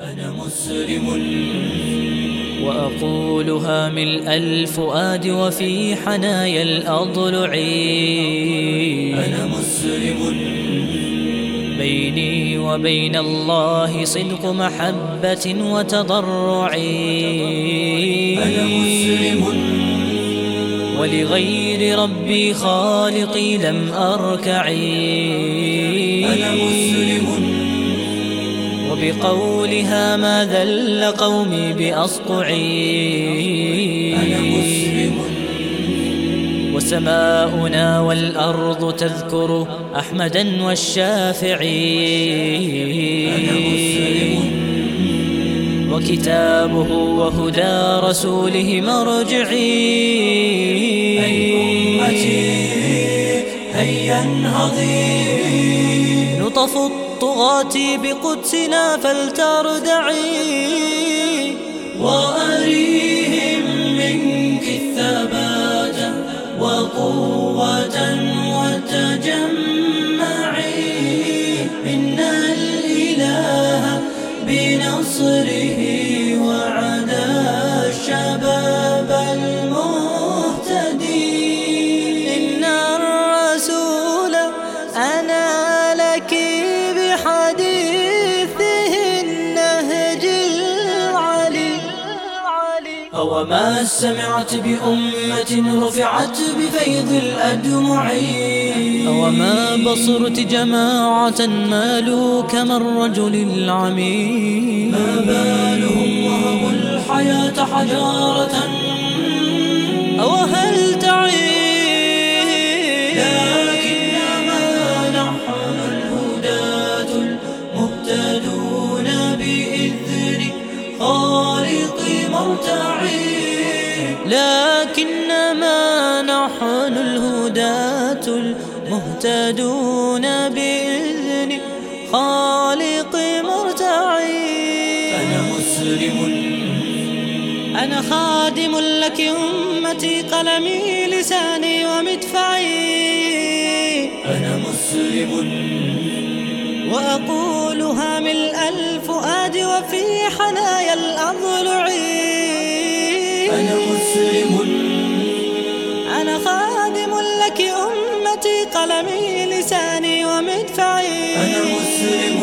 أنا مسلم. وأقولها ملء الفؤاد وفي حنايا الأضلع أنا مسلم. بيني وبين الله صدق محبة وتضرع أنا مسلم. ولغير ربي خالقي لم أركعي أنا مسلم. وبقولها ما ذل قومي بأصطعي أنا مسلم. وسماؤنا والأرض تذكر أحمدا والشافعي. أنا مسلم. وكتابه وهدى رسوله مرجعي. أي أمتي هيا انهضي نطف الطغاة بقدسنا فلتردعي. وأريهم منك الثبات وقوة وتجمعي. إن الإله بنصره أو ما سمعت بأمة رفعت بفيض الأدمع. أو ما بصرت جماعة مالوا كما الرجل العميم ما بالهم وهبوا الحياة حجارة. أو هل تعي لكنما نحن الهداة المهتدون بإذن خالق مرتعي المهتدون بإذن خالق مرتعي. أنا مسلم. أنا خادم لك أمتي قلمي لساني ومدفعي. أنا مسلم. وأقولها ملء الفؤاد وفي حنايا الأضلع أنا مسلم. أنا خادم قلمي لساني ومدفعي. أنا مسلم.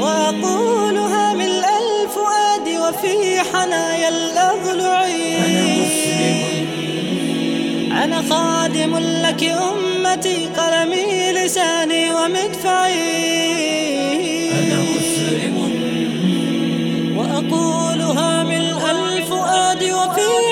وأقولها ملء الفؤاد وفي حنايا الأضلعي أنا مسلم. أنا خادم لك أمتي قلمي لساني ومدفعي. أنا مسلم. وأقولها ملء الفؤاد وفي